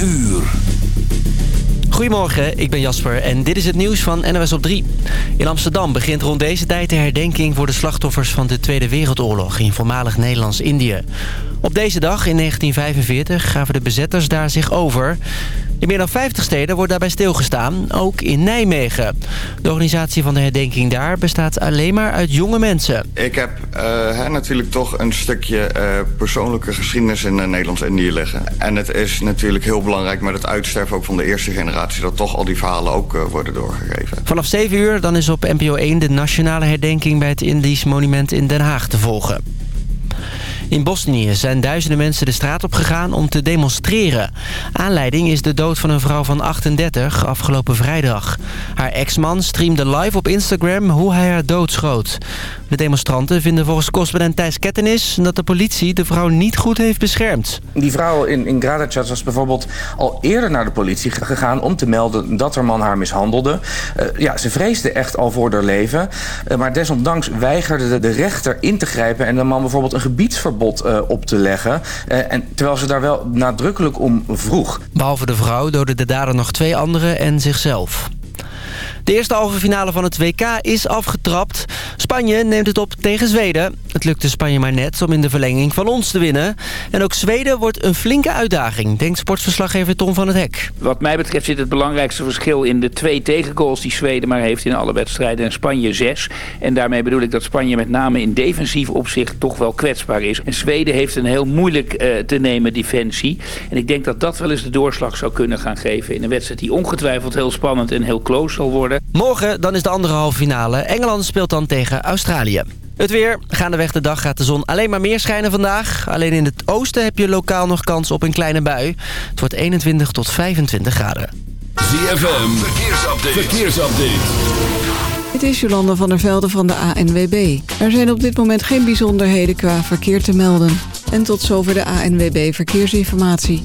uur. Goedemorgen, ik ben Jasper en dit is het nieuws van NOS op 3. In Amsterdam begint rond deze tijd de herdenking voor de slachtoffers van de Tweede Wereldoorlog in voormalig Nederlands-Indië. Op deze dag in 1945 gaven de bezetters daar zich over. In meer dan 50 steden wordt daarbij stilgestaan, ook in Nijmegen. De organisatie van de herdenking daar bestaat alleen maar uit jonge mensen. Ik heb uh, natuurlijk toch een stukje uh, persoonlijke geschiedenis in uh, Nederlands-Indië liggen. En het is natuurlijk heel belangrijk met het uitsterven ook van de eerste generatie... dat toch al die verhalen ook worden doorgegeven. Vanaf 7 uur dan is op NPO 1 de nationale herdenking bij het Indisch monument in Den Haag te volgen. In Bosnië zijn duizenden mensen de straat op gegaan om te demonstreren. Aanleiding is de dood van een vrouw van 38 afgelopen vrijdag. Haar ex-man streamde live op Instagram hoe hij haar doodschoot. De demonstranten vinden volgens correspondent Thijs Kettenis... dat de politie de vrouw niet goed heeft beschermd. Die vrouw in, in was bijvoorbeeld al eerder naar de politie gegaan... om te melden dat haar man haar mishandelde. Uh, ja, ze vreesde echt al voor haar leven. Uh, maar desondanks weigerde de, de rechter in te grijpen... en de man bijvoorbeeld een gebiedsverbod uh, op te leggen. en terwijl ze daar wel nadrukkelijk om vroeg. Behalve de vrouw doden de dader nog twee anderen en zichzelf. De eerste halve finale van het WK is afgetrapt. Spanje neemt het op tegen Zweden. Het lukte Spanje maar net om in de verlenging van ons te winnen. En ook Zweden wordt een flinke uitdaging, denkt sportverslaggever Tom van het Hek. Wat mij betreft zit het belangrijkste verschil in de twee tegengoals die Zweden maar heeft in alle wedstrijden. En Spanje zes. En daarmee bedoel ik dat Spanje met name in defensief opzicht toch wel kwetsbaar is. En Zweden heeft een heel moeilijk uh, te nemen defensie. En ik denk dat dat wel eens de doorslag zou kunnen gaan geven in een wedstrijd die ongetwijfeld heel spannend en heel close zal worden. Morgen dan is de andere halve finale. Engeland speelt dan tegen Australië. Het weer. Gaandeweg de dag gaat de zon alleen maar meer schijnen vandaag. Alleen in het oosten heb je lokaal nog kans op een kleine bui. Het wordt 21 tot 25 graden. ZFM. Verkeersupdate. Verkeersupdate. Het is Jolanda van der Velde van de ANWB. Er zijn op dit moment geen bijzonderheden qua verkeer te melden. En tot zover de ANWB Verkeersinformatie.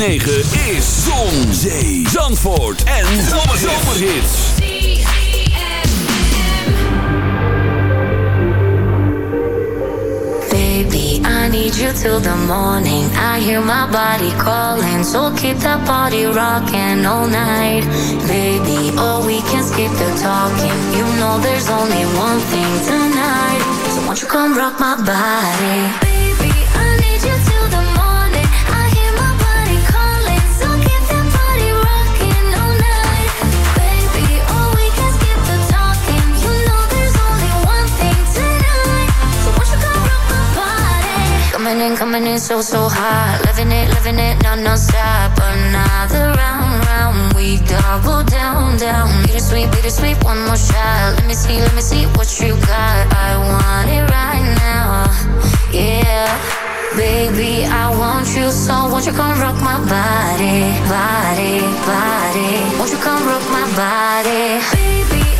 106.9 is Zon, Zee, Zandvoort en Zomerhits. Baby, I need you till the morning. I hear my body calling. So keep the party rocking all night. Baby, oh, we can skip the talking. You know there's only one thing tonight. So won't you come rock my body? so, so hot. Living it, living it, no, no stop. Another round, round, we double down, down. Bittersweet, bittersweet, one more shot. Let me see, let me see what you got. I want it right now, yeah. Baby, I want you so. Won't you come rock my body, body, body? Won't you come rock my body, baby?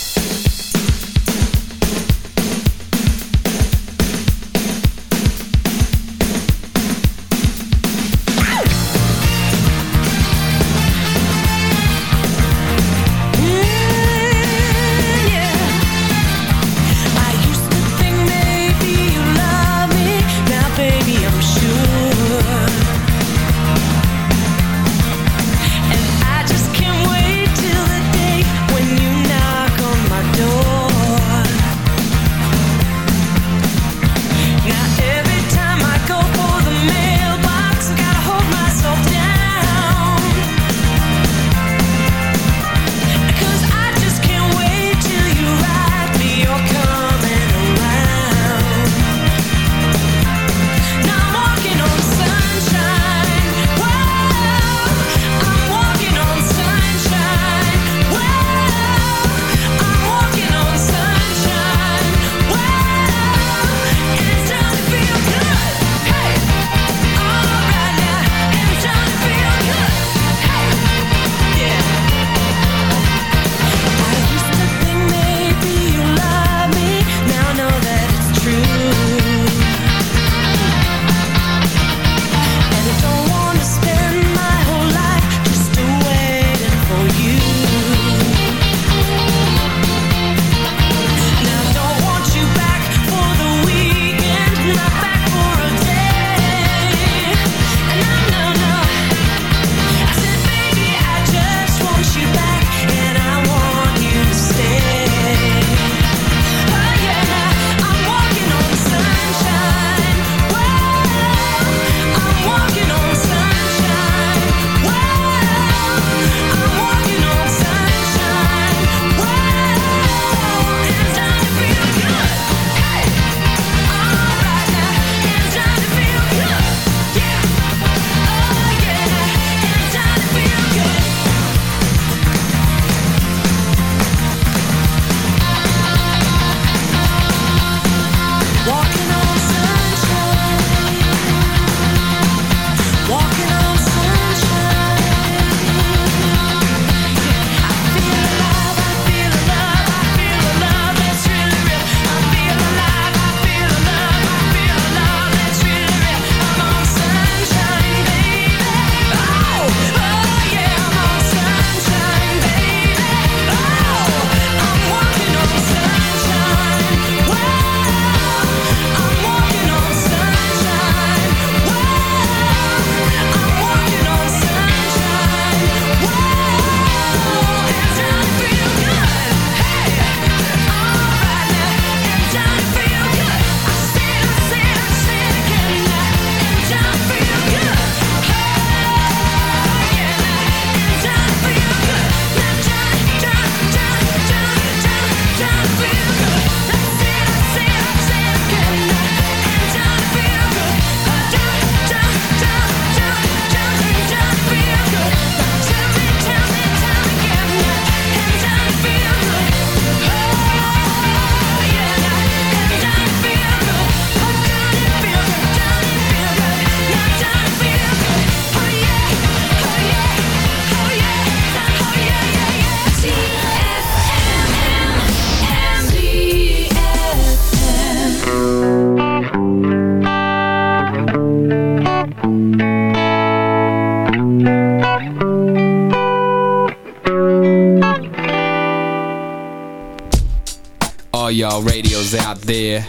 radios out there.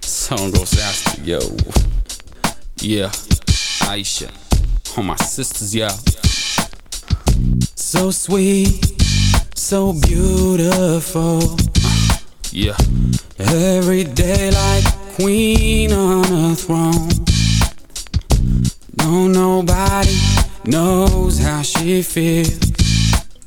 Song goes out to yo. Yeah, Aisha. All my sisters, yeah. So sweet, so beautiful.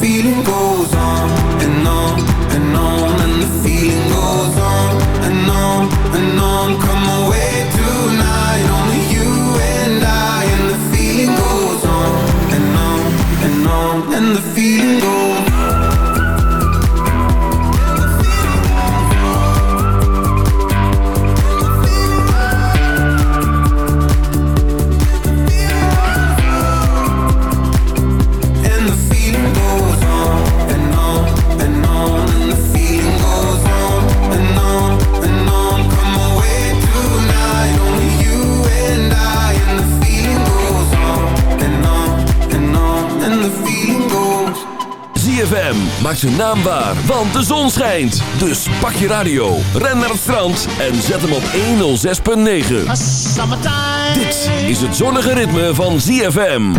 feeling cold Maak zijn naam waar, want de zon schijnt. Dus pak je radio, ren naar het strand en zet hem op 106.9. Dit is het zonnige ritme van ZFM.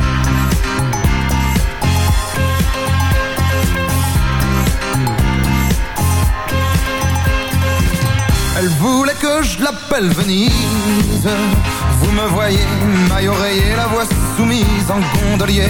Elle voulait que je l'appelle Venise Vous me voyez, maille oreiller, la voix soumise en gondolier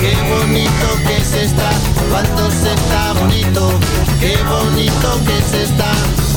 qué bonito que se está, cuánto se está bonito, qué bonito que se está.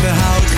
gehouden.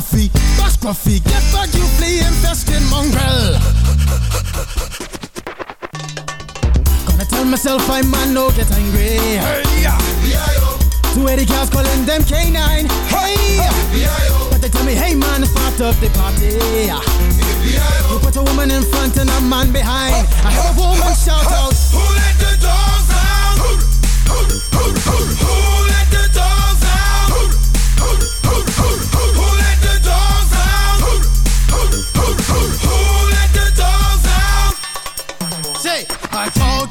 Scruffy, back scruffy. Get back, you flea infested mongrel. Gonna tell myself I'm man, no get angry. Hey, yeah. Two eighty cows calling them canine. Hey, but they tell me, hey man, it's part of the party. You put a woman in front and a man behind. I have a woman shout out.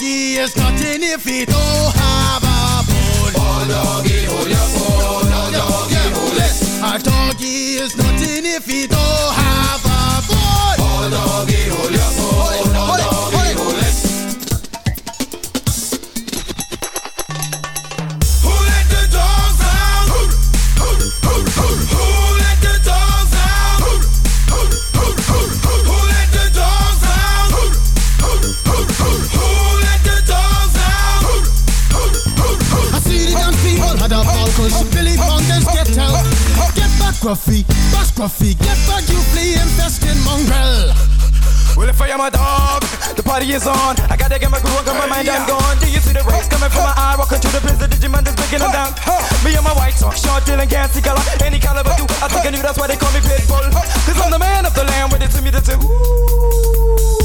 Is nothing if he don't have a bone. Oh, doggy, hold your bone. Oh, doggy, hold it. A doggy is nothing if he don't have Gruffy, back, Gruffy, get back, you flea infested mongrel. Well, if I am a dog, the party is on. I gotta get my groove on, 'cause my mind, I'm gone. Do you see the rays coming from my eye? Walking through the prison, Digimon is breaking them down. Me and my white talk, short, dealing, can't see color. Any caliber, do I think I knew that's why they call me Pitbull. Cause I'm the man of the land, with it to me, the two.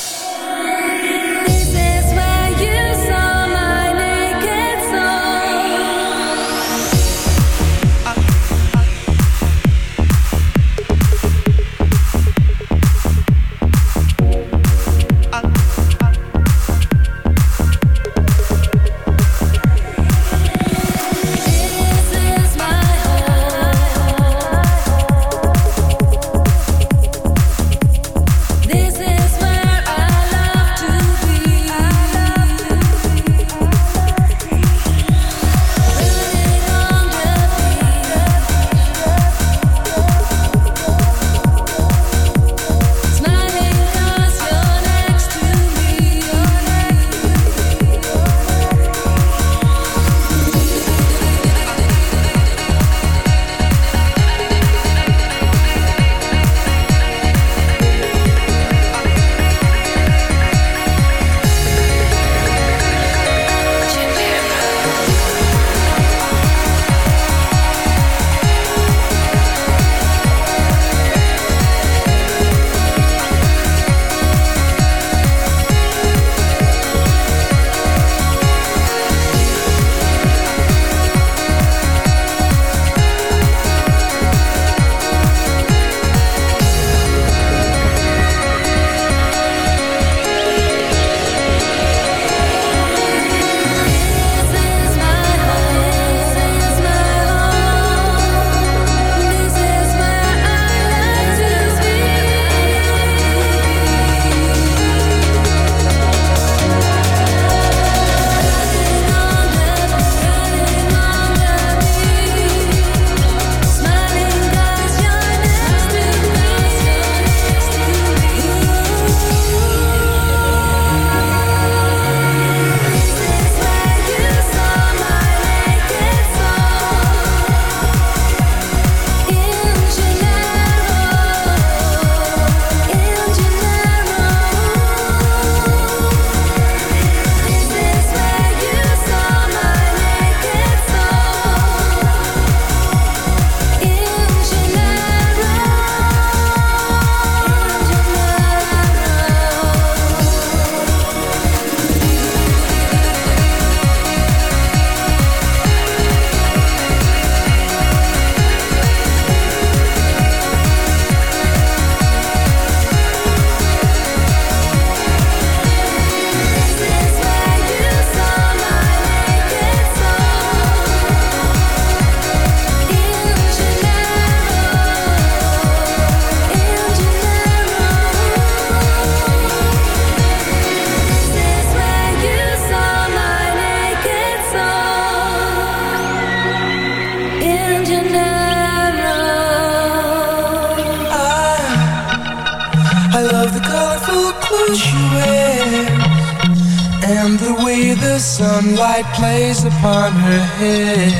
Plays upon her hair.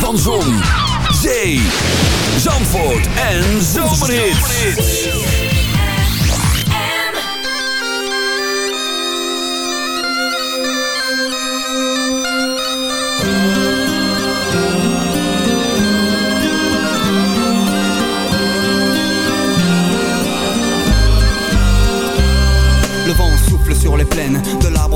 Van Zon. Le vent souffle sur les plaines